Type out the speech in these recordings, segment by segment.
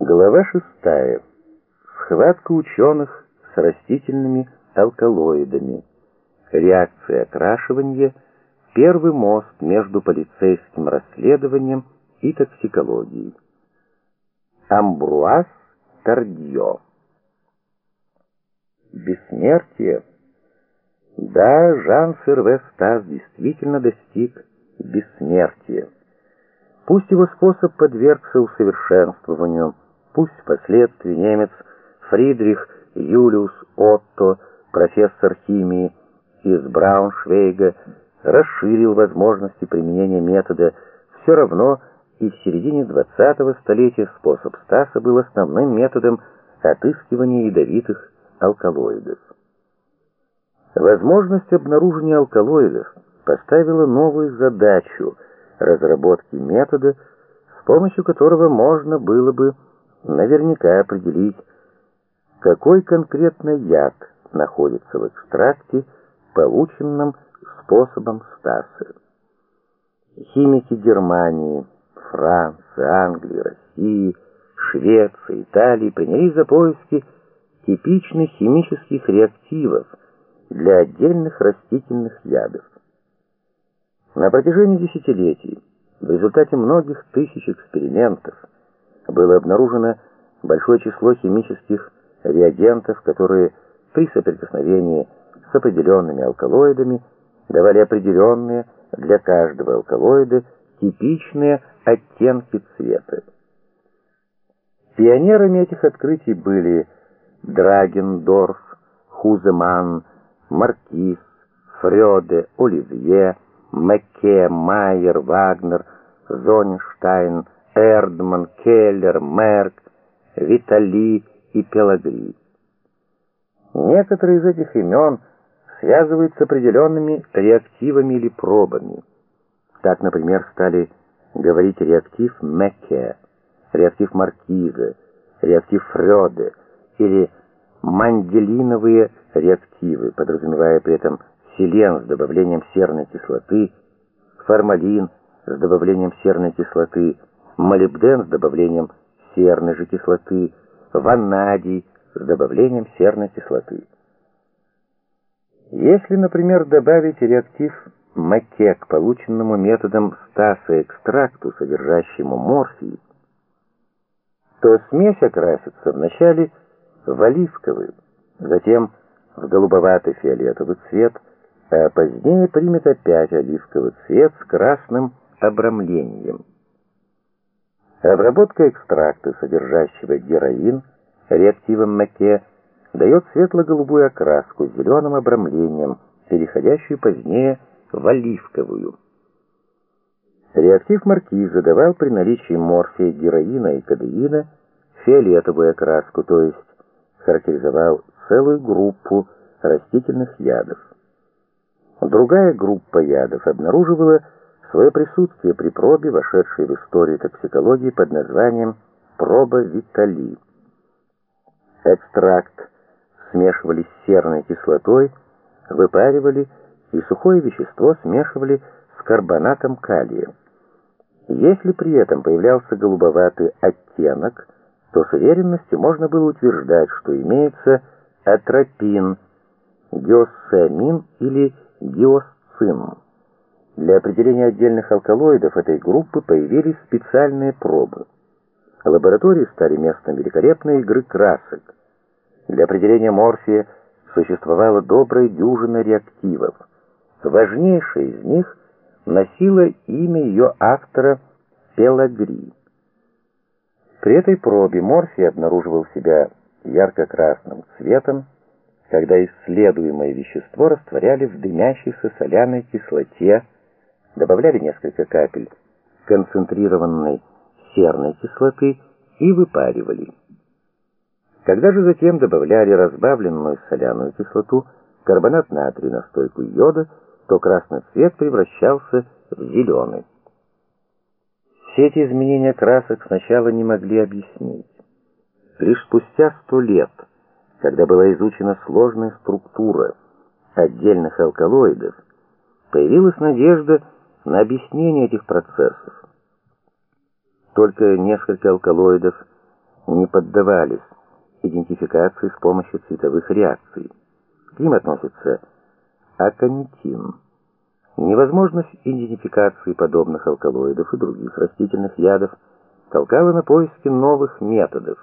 Глава шестая. Схватка ученых с растительными алкалоидами. Реакция окрашивания. Первый мост между полицейским расследованием и токсикологией. Амбруаз Тардье. Бессмертие. Да, Жан Серве Стас действительно достиг бессмертия. Пусть его способ подвергся усовершенствованию, пусть впоследствии немец Фридрих Юлиус Отто, профессор химии из Брауншвейга, расширил возможности применения метода, все равно и в середине 20-го столетия способ Стаса был основным методом отыскивания ядовитых алкалоидов. Возможность обнаружения алкалоидов поставила новую задачу разработки метода, с помощью которого можно было бы наверняка определить, какой конкретно яд находится в экстракте, полученном способом Стаса. Химики Германии, Франции, Англии, России, Швеции, Италии принялись за поиски типичных химических реактивов для отдельных растительных ядов. На протяжении десятилетий, в результате многих тысяч экспериментов, было обнаружено большое число химических реагентов, которые при соприкосновении с определенными алкалоидами давали определенные для каждого алкалоида типичные оттенки цвета. Пионерами этих открытий были Драгендорф, Хуземан, Маркиз, Фрёде, Оливье, Макке, Майер, Вагнер, Зоненштайн, Эрдман, Келлер, Мерк, Витали и Пелагри. Некоторые из этих имен связывают с определенными реактивами или пробами. Так, например, стали говорить реактив Мекке, реактив Маркиза, реактив Фрёде или манделиновые реактивы, подразумевая при этом селен с добавлением серной кислоты, формалин с добавлением серной кислоты, молибден с добавлением серной же кислоты, ванадий с добавлением серной кислоты. Если, например, добавить реактив маке к полученному методом Стаса экстракту, содержащему морфий, то смесь окрасится вначале в оливковый, затем в голубовато-фиолетовый цвет, а позднее примет опять оливковый цвет с красным обрамлением. Обработка экстракта, содержащего героин, реактивом маке, дает светло-голубую окраску с зеленым обрамлением, переходящую позднее в оливковую. Реактив маркиза давал при наличии морфия, героина и кадеина фиолетовую окраску, то есть характеризовал целую группу растительных ядов. Другая группа ядов обнаруживала свое присутствие при пробе, вошедшей в историю токсикологии под названием проба Витали. Экстракт смешивали с серной кислотой, выпаривали и сухое вещество смешивали с карбонатом калия. Если при этом появлялся голубоватый оттенок, то с уверенностью можно было утверждать, что имеется атропин, гиоссамин или гиосцин. Для определения отдельных алкалоидов этой группы появились специальные пробы. Лаборатории стали местом великолепной игры красок. Для определения морфия существовала добрая дюжина реактивов. Важнейшая из них носила имя ее автора Пелагри. При этой пробе морфий обнаруживал себя ярко-красным цветом, когда исследуемое вещество растворяли в дымящейся соляной кислоте, добавляли несколько капель концентрированной серной кислоты и выпаривали. Когда же затем добавляли разбавленную соляную кислоту, карбонат натрия, настойку йода, то красный цвет превращался в зеленый. Все эти изменения красок сначала не могли объяснить. Лишь спустя сто лет, когда была изучена сложная структура отдельных алкалоидов, появилась надежда на объяснение этих процессов. Только несколько алкалоидов не поддавались идентификации с помощью цветовых реакций. К ним относится аконитин. Невозможность идентификации подобных алкалоидов и других растительных ядов толкала на поиски новых методов.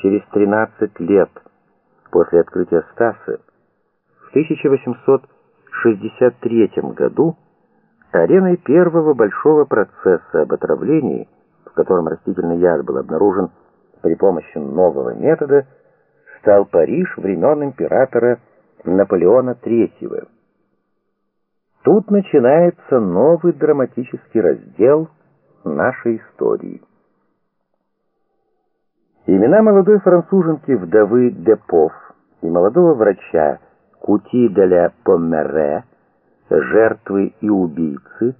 Через 13 лет после открытия Стаса в 1863 году ареной первого большого процесса об отравлении, в котором растительный яд был обнаружен при помощи нового метода, стал Париж времен императора Наполеона III. Тут начинается новый драматический раздел нашей истории. Имена молодой француженки вдовы Депов и молодого врача Кути де ля Помере, жертвы и убийцы,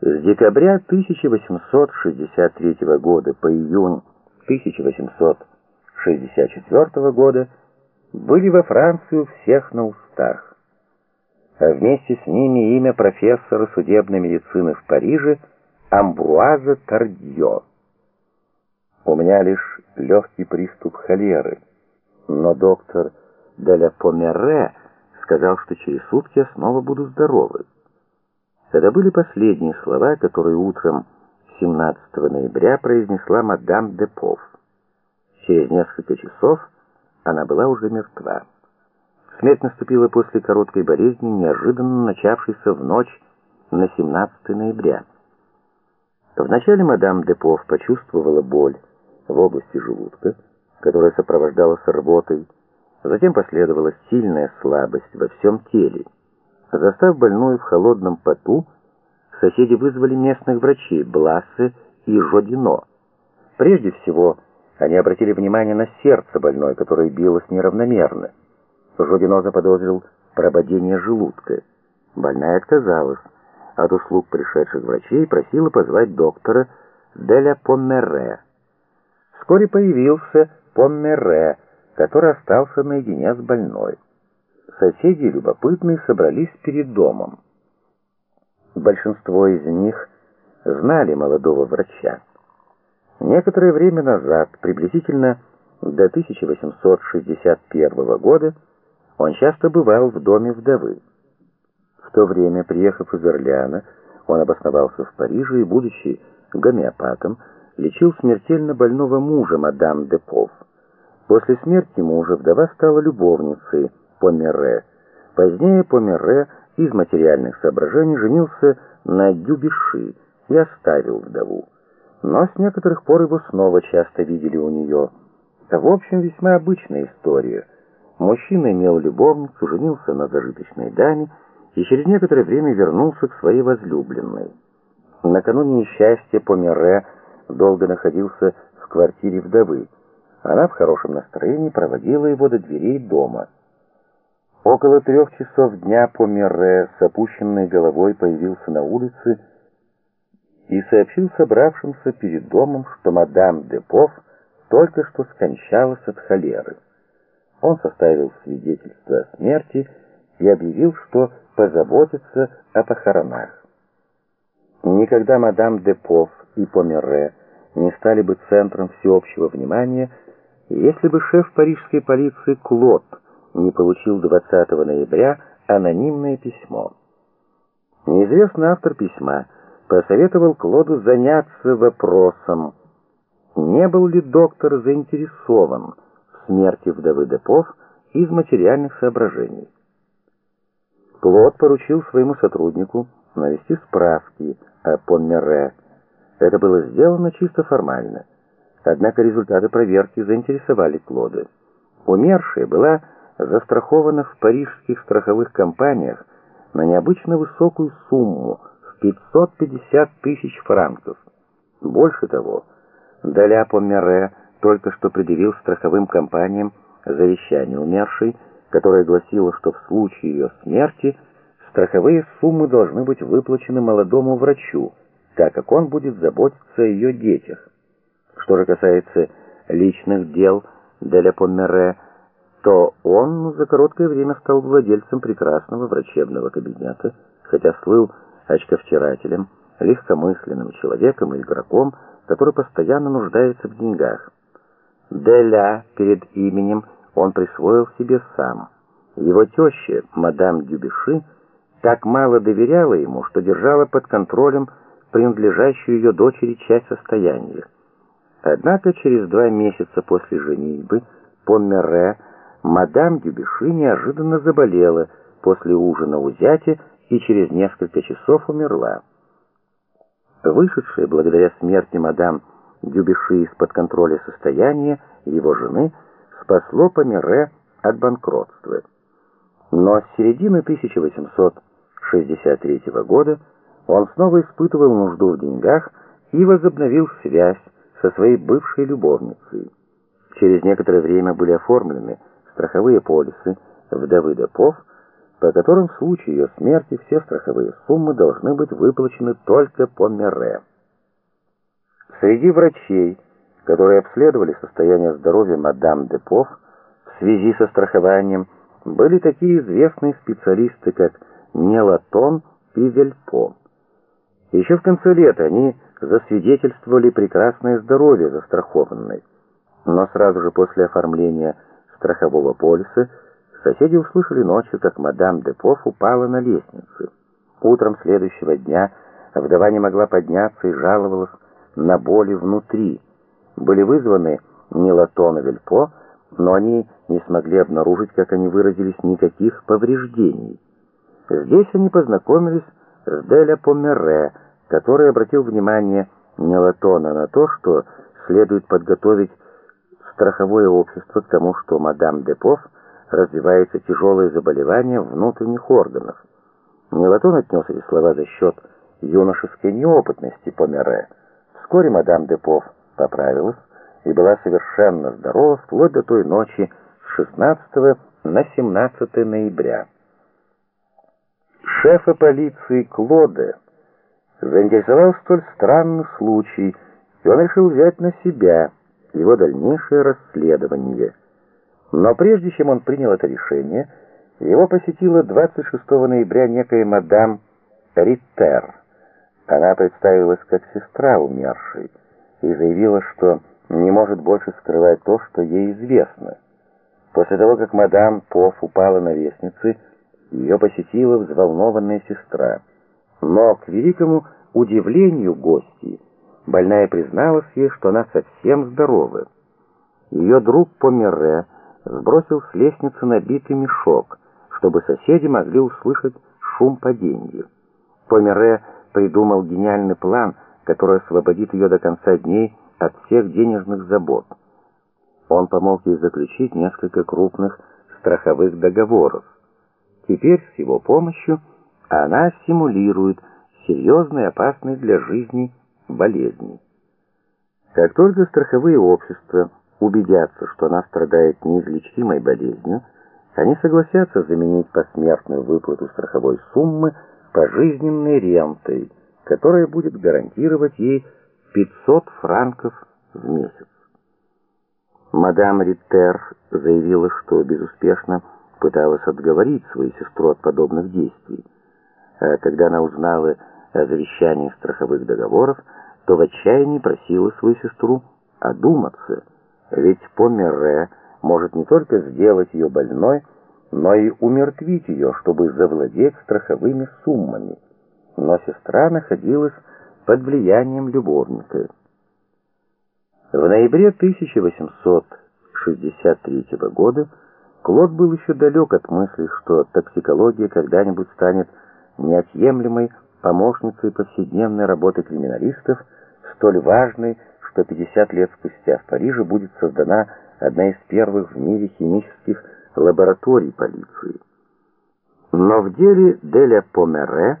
с декабря 1863 года по июнь 1864 года были во Франции у всех на устах. А вместе с ними имя профессора судебной медицины в Париже Амбруаза Тардьё. У меня лишь легкий приступ холеры, но доктор Деля Помере сказал, что через сутки я снова буду здоровый. Это были последние слова, которые утром 17 ноября произнесла мадам Депов. Через несколько часов она была уже мертва. Смерть наступила после короткой болезни, неожиданно начавшейся в ночь на 17 ноября. Вначале мадам Депов почувствовала боль в области желудка, которая сопровождалась рвотой, затем последовала сильная слабость во всем теле. Застав больную в холодном поту, соседи вызвали местных врачей Блассе и Жодино. Прежде всего, они обратили внимание на сердце больной, которое билось неравномерно. Жодино заподозрил прободение желудка. Больная отказалась от услуг пришедших врачей и просила позвать доктора Деля Помере. Вскоре появился Помере, который остался наедине с больной. Соседи любопытные собрались перед домом. Большинство из них знали молодого врача. Некоторое время назад, приблизительно до 1861 года, он часто бывал в доме вдовы. В то время, приехав из Орлеана, он обосновался в Париже и, будучи гомеопатом, лечил смертельно больного мужа мадам Депов. После смерти мужа вдова стала любовницей Помере. Позднее Помере из материальных соображений женился на Дюбиши и оставил вдову. Но с некоторых пор его снова часто видели у нее. В общем, весьма обычная история. Мужчина имел любовницу, женился на зажиточной даме и через некоторое время вернулся к своей возлюбленной. Накануне несчастья Помере долго находился в квартире вдовы. Она в хорошем настроении проводила его до дверей дома. Около трех часов дня Помере с опущенной головой появился на улице и сообщил собравшимся перед домом, что мадам Депов только что скончалась от холеры. Он составил свидетельство о смерти и объявил, что позаботится о похоронах. Никогда мадам Депов и Помере не стали бы центром всеобщего внимания, если бы шеф парижской полиции Клод не получил 20 ноября анонимное письмо. Неизвестный автор письма посоветовал Клоду заняться вопросом, не был ли доктор заинтересован в смерти вдовы Депов из материальных соображений. Клод поручил своему сотруднику навести справки о Поммере. Это было сделано чисто формально. Однако результаты проверки заинтересовали Клода. Умершая была застрахована в парижских страховых компаниях на необычно высокую сумму в 550 тысяч франков. Больше того, Даля Помере только что предъявил страховым компаниям завещание умершей, которое гласило, что в случае ее смерти страховые суммы должны быть выплачены молодому врачу, так как он будет заботиться о ее детях. Что же касается личных дел Деля Помере, то он за короткое время стал владельцем прекрасного врачебного кабинета, хотя слыл очковтирателем, легкомысленным человеком и игроком, который постоянно нуждается в деньгах. Деля перед именем он присвоил себе сам. Его теща, мадам Дюбиши, так мало доверяла ему, что держала под контролем принадлежащую ее дочери часть состояния. Однако через два месяца после женитьбы Помере мадам Дюбиши неожиданно заболела после ужина у зятя и через несколько часов умерла. Вышедшая благодаря смерти мадам Дюбиши из-под контроля состояния его жены спасло Помере от банкротства. Но с середины 1863 года он снова испытывал нужду в деньгах и возобновил связь со своей бывшей любовницей. Через некоторое время были оформлены страховые полисы вдовы Депов, по которым в случае ее смерти все страховые суммы должны быть выплачены только по Мерре. Среди врачей, которые обследовали состояние здоровья мадам Депов в связи со страхованием, были такие известные специалисты, как Нелатон и Вельпо. Еще в конце лета они засвидетельствовали прекрасное здоровье застрахованной. Но сразу же после оформления страхового полиса соседи услышали ночью, как мадам Депов упала на лестнице. Утром следующего дня вдова не могла подняться и жаловалась на боли внутри. Были вызваны Нелатон и Вельпо, но они не смогли обнаружить, как они выразились, никаких повреждений. Здесь они познакомились с Деля Помере, который обратил внимание Нелатона на то, что следует подготовить страховое общество к тому, что мадам Депов развивается тяжелое заболевание внутренних органов. Нелатон отнес эти слова за счет юношеской неопытности Помере. Вскоре мадам Депов поправилась и была совершенно здорова вплоть до той ночи с 16 на 17 ноября. Шефа полиции Клоде заинтересовал столь странный случай, и он решил взять на себя его дальнейшее расследование. Но прежде чем он принял это решение, его посетила 26 ноября некая мадам Риттер. Она представилась как сестра умершей и заявила, что не может больше скрывать то, что ей известно. После того, как мадам Поф упала на лестнице, ее посетила взволнованная сестра. Но, к великому удивлению гостей, больная призналась ей, что она совсем здорова. Ее друг Помере сбросил с лестницы набитый мешок, чтобы соседи могли услышать шум падения. Помере придумал гениальный план, который освободит ее до конца дней от всех денежных забот. Он помог ей заключить несколько крупных страховых договоров. Теперь с его помощью она симулирует серьезные опасные для жизни болезни. Как только страховые общества убедятся, что она страдает неизлечимой болезнью, они согласятся заменить посмертную выплату страховой суммы пожизненной рентой, которая будет гарантировать ей 500 франков в месяц. Мадам Риттер заявила, что безуспешно пыталась отговорить свою сестру от подобных действий. А когда она узнала о завещании страховых договоров, то в отчаянии просила свою сестру одуматься, ведь Помере может не только сделать ее больной, но и умертвить ее, чтобы завладеть страховыми суммами. Но сестра находилась под влиянием любовника. В ноябре 1863 года Клод был еще далек от мысли, что токсикология когда-нибудь станет неотъемлемой помощницей повседневной работы криминалистов, столь важной, что 50 лет спустя в Париже будет создана одна из первых в мире химических лабораторий полиции. Но в деле Деля Помере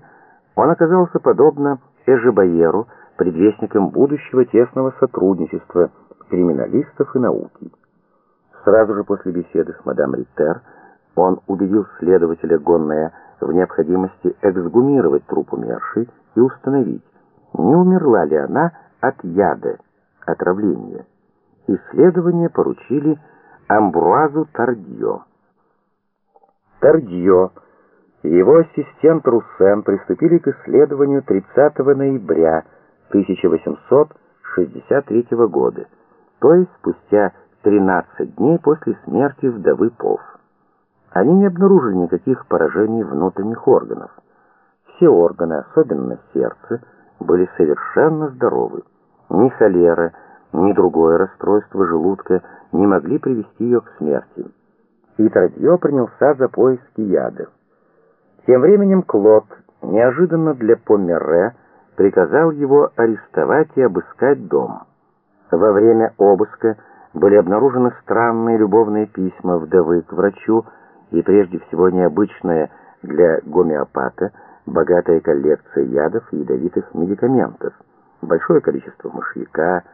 он оказался подобно Эжебайеру, предвестником будущего тесного сотрудничества криминалистов и науки. Сразу же после беседы с мадам Риттер он убедил следователя Гонная в необходимости эксгумировать труп умершей и установить, не умерла ли она от яда, отравления. Исследование поручили Амбруазу Тардьо. Тардьо и его ассистент Руссен приступили к исследованию 30 ноября 1863 года, то есть спустя 13 дней после смерти вдовы Пов. Они не обнаружили никаких поражений внутренних органов. Все органы, особенно сердце, были совершенно здоровы. Ни холера, ни другое расстройство желудка не могли привести ее к смерти. И Традье принялся за поиски яда. Тем временем Клод, неожиданно для Померре, приказал его арестовать и обыскать дом. Во время обыска были обнаружены странные любовные письма вдовы к врачу и прежде всего необычная для гомеопата богатая коллекция ядов и ядовитых медикаментов, большое количество мышьяка,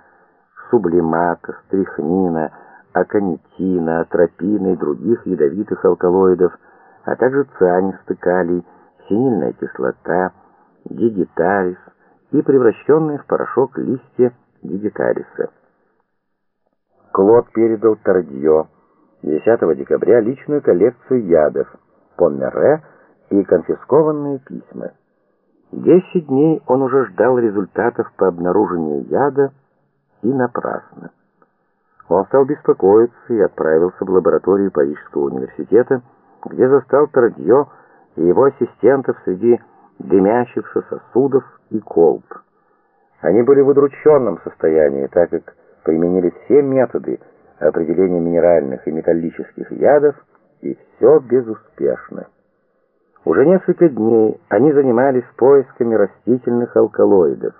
сублимата, стрихнина, аконитина, атропина и других ядовитых алкалоидов, а также цианистый калий, синильная кислота, дигитарис и превращенные в порошок листья дигитариса. Клод передал Тардье 10 декабря личную коллекцию ядов, помере и конфискованные письма. Десять дней он уже ждал результатов по обнаружению яда и напрасно. Он стал беспокоиться и отправился в лабораторию Парижского университета, где застал Тардье и его ассистентов среди дымящихся сосудов и колб. Они были в удрученном состоянии, так как применили все методы определения минеральных и металлических ядов, и все безуспешно. Уже несколько дней они занимались поисками растительных алкалоидов.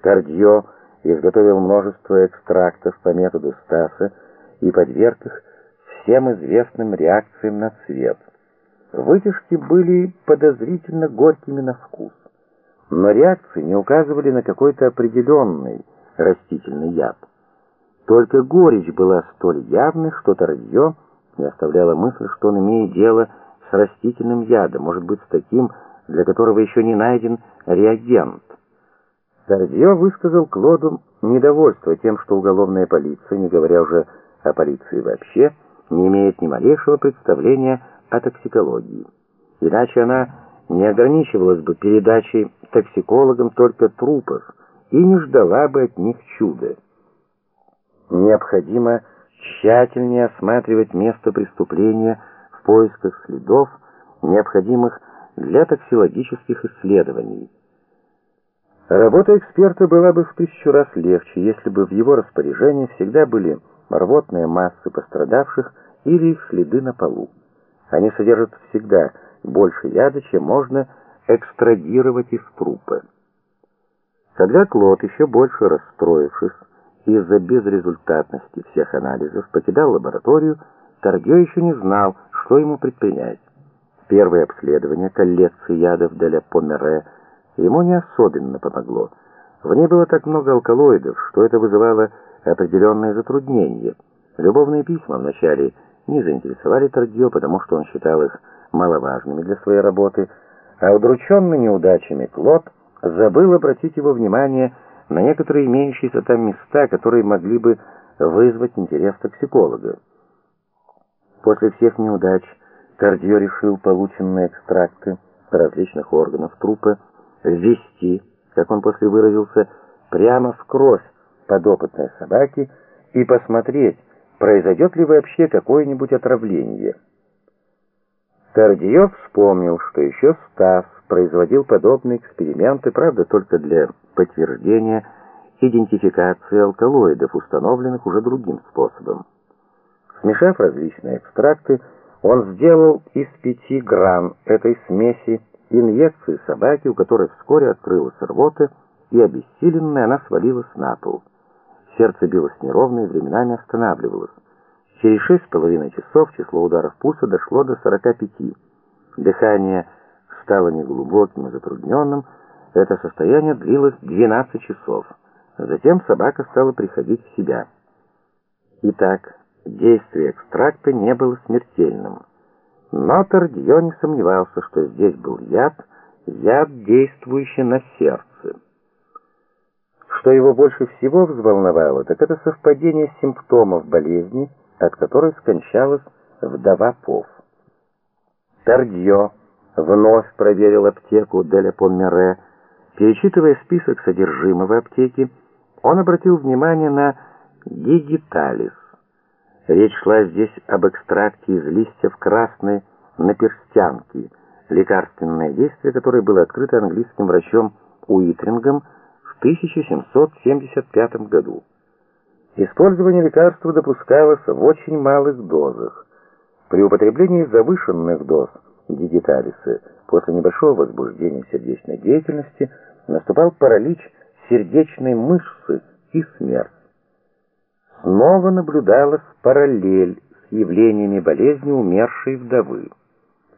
Кардье изготовил множество экстрактов по методу Стаса и подверг их всем известным реакциям на цвет. Вытяжки были подозрительно горькими на вкус, но реакции не указывали на какой-то определенный растительный яд. Только горечь была столь явной, что Тордье не оставляла мысль, что он имеет дело с растительным ядом, может быть, с таким, для которого еще не найден реагент. Тордье высказал Клоду недовольство тем, что уголовная полиция, не говоря уже о полиции вообще, не имеет ни малейшего представления о токсикологии. Иначе она не ограничивалась бы передачей токсикологам только трупов и не ждала бы от них чуда. Необходимо тщательнее осматривать место преступления в поисках следов, необходимых для токсикологических исследований. Работа эксперта была бы в тысячу раз легче, если бы в его распоряжении всегда были рвотные массы пострадавших или их следы на полу. Они содержат всегда больше яда, чем можно экстрадировать из трупа. Когда Клод, еще больше расстроившись, из-за безрезультатности всех анализов покидал лабораторию, Торгё еще не знал, что ему предпринять. Первое обследование коллекции ядов Деля Помере ему не особенно помогло. В ней было так много алкалоидов, что это вызывало определенные затруднения. Любовные письма вначале не заинтересовали Торгё, потому что он считал их маловажными для своей работы, а удрученный неудачами Клод забыл обратить его внимание на некоторые имеющиеся там места, которые могли бы вызвать интерес токсиколога. После всех неудач Кардио решил полученные экстракты различных органов трупа ввести, как он после выразился, прямо в кровь подопытной собаки и посмотреть, произойдет ли вообще какое-нибудь отравление. Кардио вспомнил, что еще Стас производил подобные эксперименты, правда, только для подтверждения идентификации алкалоидов, установленных уже другим способом. Смешав различные экстракты, он сделал из 5 грамм этой смеси инъекцию собаки, у которой вскоре открылась рвота, и обессиленная она свалилась на пол. Сердце билось неровно и временами останавливалось. Через шесть с половиной часов число ударов пульса дошло до 45. Дыхание стало неглубоким и затрудненным, это состояние длилось 12 часов. Затем собака стала приходить в себя. Итак, действие экстракта не было смертельным. Но Тордье не сомневался, что здесь был яд, яд, действующий на сердце. Что его больше всего взволновало, так это совпадение симптомов болезни, от которой скончалась вдова Пов. Тордье вновь проверил аптеку Деля Помере, Перечитывая список содержимого аптеки, он обратил внимание на дигиталис. Речь шла здесь об экстракте из листьев красной наперстянки, лекарственное действие которое было открыто английским врачом Уитрингом в 1775 году. Использование лекарства допускалось в очень малых дозах. При употреблении завышенных доз дигиталиса после небольшого возбуждения сердечной деятельности наступал паралич сердечной мышцы и смерть. Снова наблюдалась параллель с явлениями болезни умершей вдовы.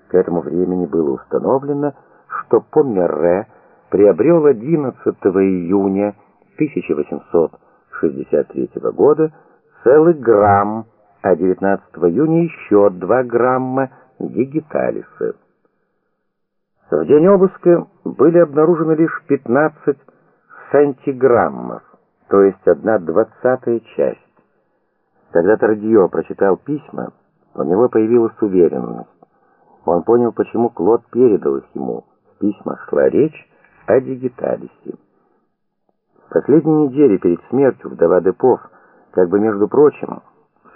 К этому времени было установлено, что Померре приобрел 11 июня 1863 года целый грамм, а 19 июня еще 2 грамма дигиталиса. В день обыска были обнаружены лишь 15 сантиграммов, то есть одна двадцатая часть. Когда Тардио прочитал письма, у него появилась уверенность. Он понял, почему Клод передал их ему. В письмах шла речь о дигиталисе. Последние недели перед смертью вдова Депов, как бы между прочим,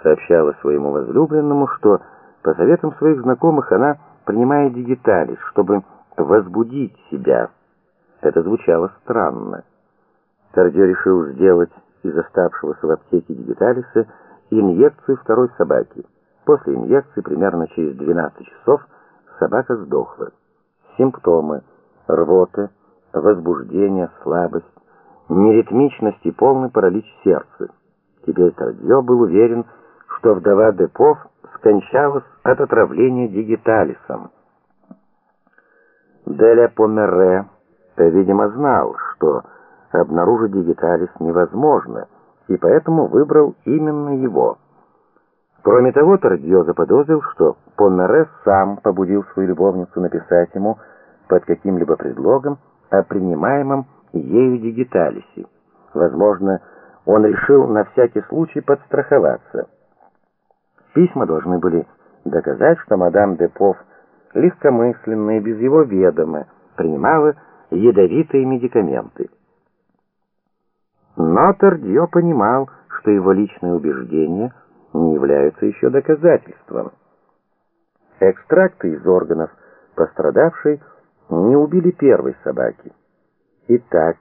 сообщала своему возлюбленному, что по советам своих знакомых она принимает дигиталис, чтобы возбудить себя. Это звучало странно. Тардио решил сделать из оставшегося в аптеке дигиталиса инъекцию второй собаки. После инъекции примерно через 12 часов собака сдохла. Симптомы рвота, возбуждение, слабость, неритмичность и полный паралич сердца. Теперь Тардье был уверен, что вдова Депов скончалась от отравления дигиталисом. Деля Помере, видимо, знал, что обнаружить дигиталис невозможно, и поэтому выбрал именно его. Кроме того, Тардье заподозрил, что Помере сам побудил свою любовницу написать ему под каким-либо предлогом о принимаемом ею дигиталисе. Возможно, он решил на всякий случай подстраховаться. Письма должны были доказать, что мадам Депов легкомысленно и без его ведома принимала ядовитые медикаменты. Но Тордье понимал, что его личные убеждения не являются еще доказательством. Экстракты из органов пострадавшей не убили первой собаки. Итак,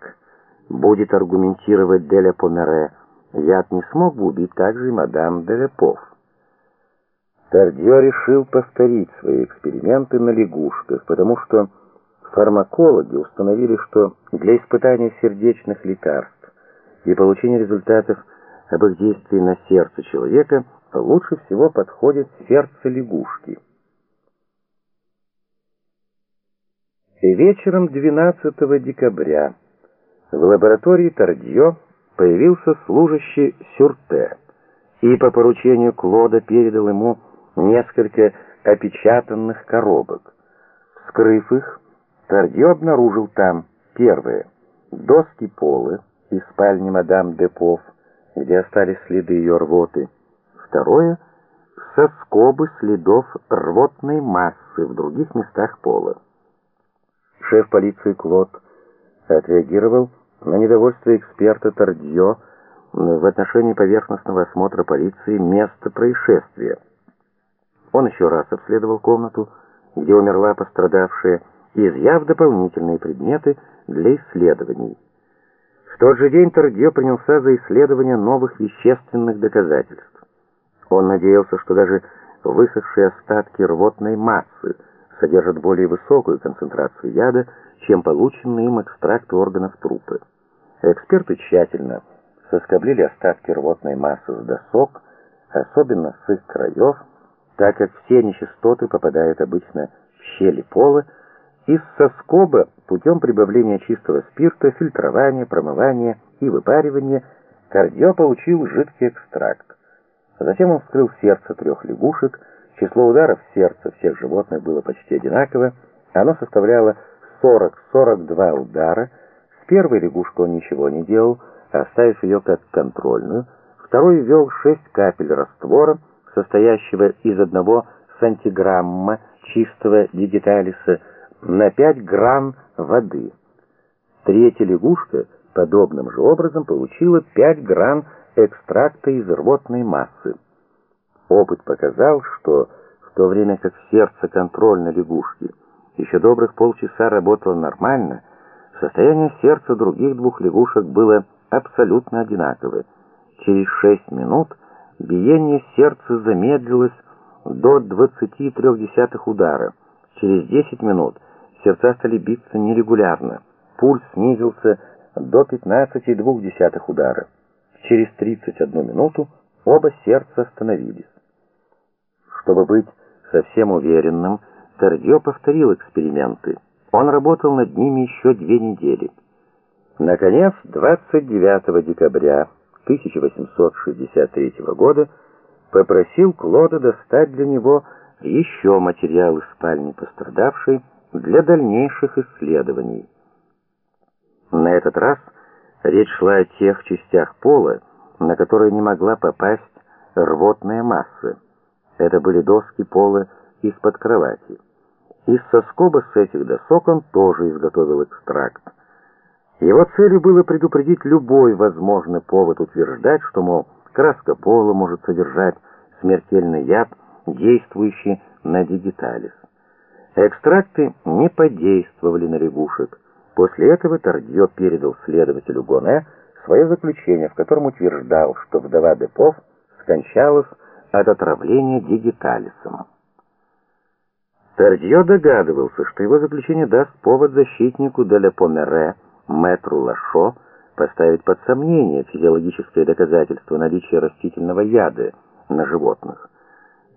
будет аргументировать Деля Помере, яд не смог бы убить также и мадам Делепов. Тардье решил повторить свои эксперименты на лягушках, потому что фармакологи установили, что для испытания сердечных лекарств и получения результатов об их действии на сердце человека лучше всего подходит сердце лягушки. Вечером 12 декабря в лаборатории Тардье появился служащий Сюрте и по поручению Клода передал ему несколько опечатанных коробок. Вскрыв их, Тардье обнаружил там первое — доски полы из спальни мадам Депов, где остались следы ее рвоты. Второе — соскобы следов рвотной массы в других местах пола. Шеф полиции Клод отреагировал на недовольство эксперта Тардье в отношении поверхностного осмотра полиции места происшествия. Он еще раз обследовал комнату, где умерла пострадавшая, изъяв дополнительные предметы для исследований. В тот же день Тардье принялся за исследование новых вещественных доказательств. Он надеялся, что даже высохшие остатки рвотной массы содержат более высокую концентрацию яда, чем полученный им экстракт органов трупа. Эксперты тщательно соскоблили остатки рвотной массы с досок, особенно с их краев, так как все нечистоты попадают обычно в щели пола, из соскоба путем прибавления чистого спирта, фильтрования, промывания и выпаривания Кардио получил жидкий экстракт. Затем он вскрыл сердце трех лягушек, число ударов сердца всех животных было почти одинаково, оно составляло 40-42 удара, с первой лягушкой он ничего не делал, оставив ее как контрольную, второй ввел 6 капель раствора, состоящего из одного сантиграмма чистого дигиталиса на 5 грамм воды. Третья лягушка подобным же образом получила 5 грамм экстракта из рвотной массы. Опыт показал, что в то время как сердце контрольной лягушки еще добрых полчаса работало нормально, состояние сердца других двух лягушек было абсолютно одинаковое. Через шесть минут биение сердца замедлилось до 20,3 удара. Через 10 минут сердца стали биться нерегулярно. Пульс снизился до 15,2 удара. Через 31 минуту оба сердца остановились. Чтобы быть совсем уверенным, Тардье повторил эксперименты. Он работал над ними еще две недели. Наконец, 29 декабря 1863 года попросил Клода достать для него еще материал из спальни пострадавшей для дальнейших исследований. На этот раз речь шла о тех частях пола, на которые не могла попасть рвотная масса. Это были доски пола из-под кровати. Из соскоба с этих досок он тоже изготовил экстракт. Его целью было предупредить любой возможный повод утверждать, что, мол, краска пола может содержать смертельный яд, действующий на дигиталис. Экстракты не подействовали на лягушек. После этого Тардье передал следователю Гоне свое заключение, в котором утверждал, что вдова Депов скончалась от отравления дигиталисом. Тардье догадывался, что его заключение даст повод защитнику Деля Помере, мэтру Лашо, поставить под сомнение физиологическое доказательство наличия растительного яда на животных.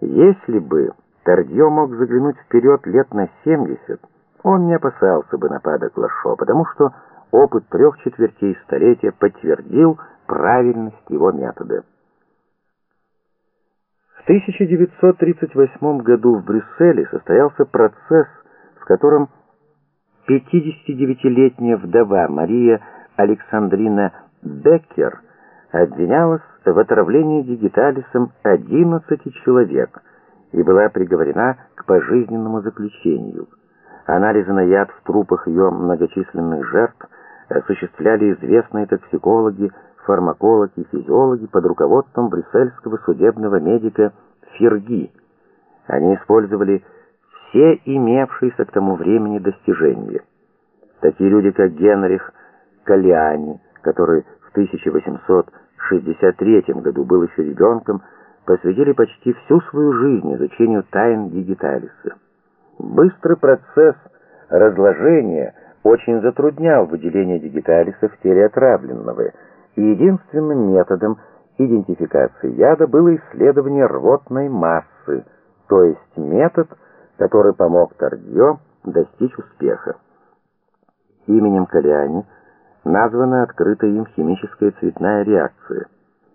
Если бы Тардье мог заглянуть вперед лет на 70, он не опасался бы нападок Лашо, потому что опыт трех четвертей столетия подтвердил правильность его метода. В 1938 году в Брюсселе состоялся процесс, в котором 59-летняя вдова Мария Александрина Беккер обвинялась в отравлении дигиталисом 11 человек и была приговорена к пожизненному заключению. Анализы на яд в трупах ее многочисленных жертв осуществляли известные токсикологи, фармакологи, физиологи под руководством брюссельского судебного медика Ферги. Они использовали все имевшиеся к тому времени достижения. Такие люди, как Генрих Калиани, который в 1863 году был еще ребенком, посвятили почти всю свою жизнь изучению тайн дигиталиса. Быстрый процесс разложения очень затруднял выделение дигиталиса в теле отравленного – и единственным методом идентификации яда было исследование рвотной массы, то есть метод, который помог Тардье достичь успеха. Именем Калиани названа открытая им химическая цветная реакция,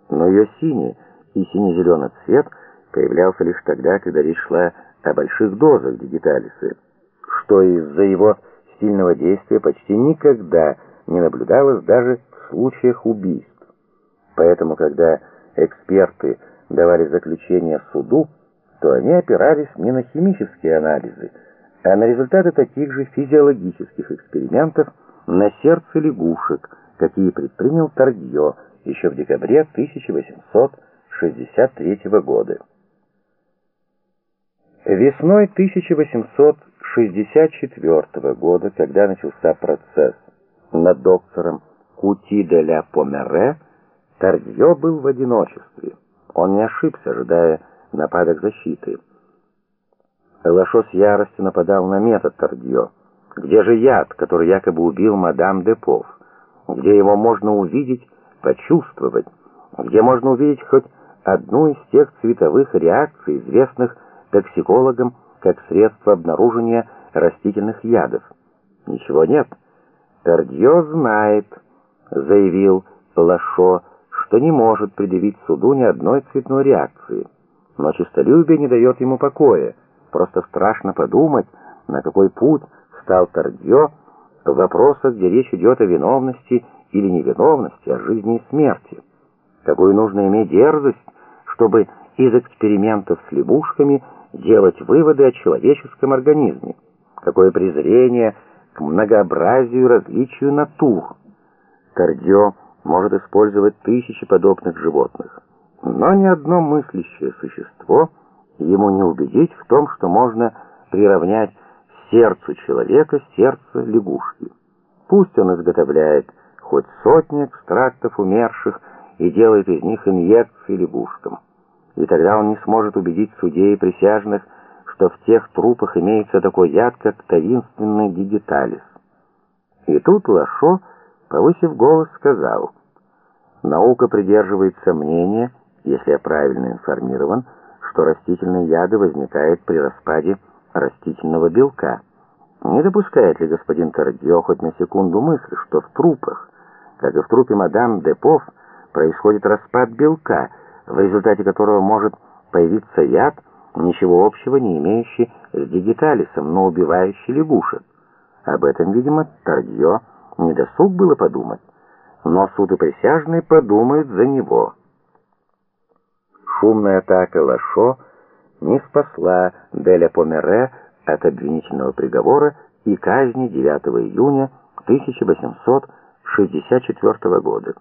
но ее синий и сине-зеленый цвет появлялся лишь тогда, когда речь шла о больших дозах дигиталиса, что из-за его сильного действия почти никогда не наблюдалось даже случаях убийств. Поэтому, когда эксперты давали заключение суду, то они опирались не на химические анализы, а на результаты таких же физиологических экспериментов на сердце лягушек, какие предпринял Тардье еще в декабре 1863 года. Весной 1864 года, когда начался процесс над доктором Кути де ля Помере, Тардье был в одиночестве. Он не ошибся, ожидая нападок защиты. Лашо с яростью нападал на метод Тардье. Где же яд, который якобы убил мадам Депов? Где его можно увидеть, почувствовать? Где можно увидеть хоть одну из тех цветовых реакций, известных токсикологам как средство обнаружения растительных ядов? Ничего нет. Тардье знает, заявил Лашо, что не может предъявить суду ни одной цветной реакции. Но честолюбие не дает ему покоя. Просто страшно подумать, на какой путь стал Тардье в вопросах, где речь идет о виновности или невиновности, о жизни и смерти. Какую нужно иметь дерзость, чтобы из экспериментов с лягушками делать выводы о человеческом организме. Какое презрение к многообразию и различию натур. Кардио может использовать тысячи подобных животных. Но ни одно мыслящее существо ему не убедить в том, что можно приравнять сердцу человека сердце лягушки. Пусть он изготовляет хоть сотни экстрактов умерших и делает из них инъекции лягушкам. И тогда он не сможет убедить судей и присяжных, что в тех трупах имеется такой яд, как таинственный дигиталис. И тут Лашо, повысив голос, сказал, «Наука придерживается мнения, если я правильно информирован, что растительные яды возникают при распаде растительного белка. Не допускает ли господин Тардио хоть на секунду мысль, что в трупах, как и в трупе мадам Депов, происходит распад белка, в результате которого может появиться яд, ничего общего не имеющий с дигиталисом, но убивающий лягушек? Об этом, видимо, Тардио не досуг было подумать, но суд и присяжные подумают за него. Шумная атака Лашо не спасла Деля Помере от обвинительного приговора и казни 9 июня 1864 года.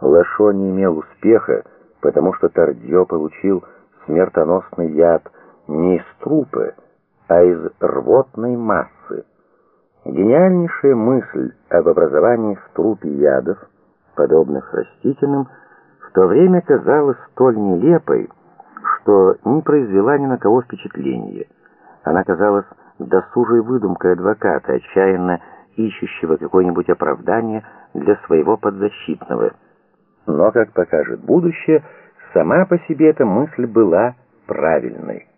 Лашо не имел успеха, потому что Тардье получил смертоносный яд не из трупа, а из рвотной массы. Гениальнейшая мысль об образовании в трупе ядов, подобных растительным, в то время казалась столь нелепой, что не произвела ни на кого впечатления. Она казалась досужей выдумкой адвоката, отчаянно ищущего какое-нибудь оправдание для своего подзащитного. Но, как покажет будущее, сама по себе эта мысль была правильной.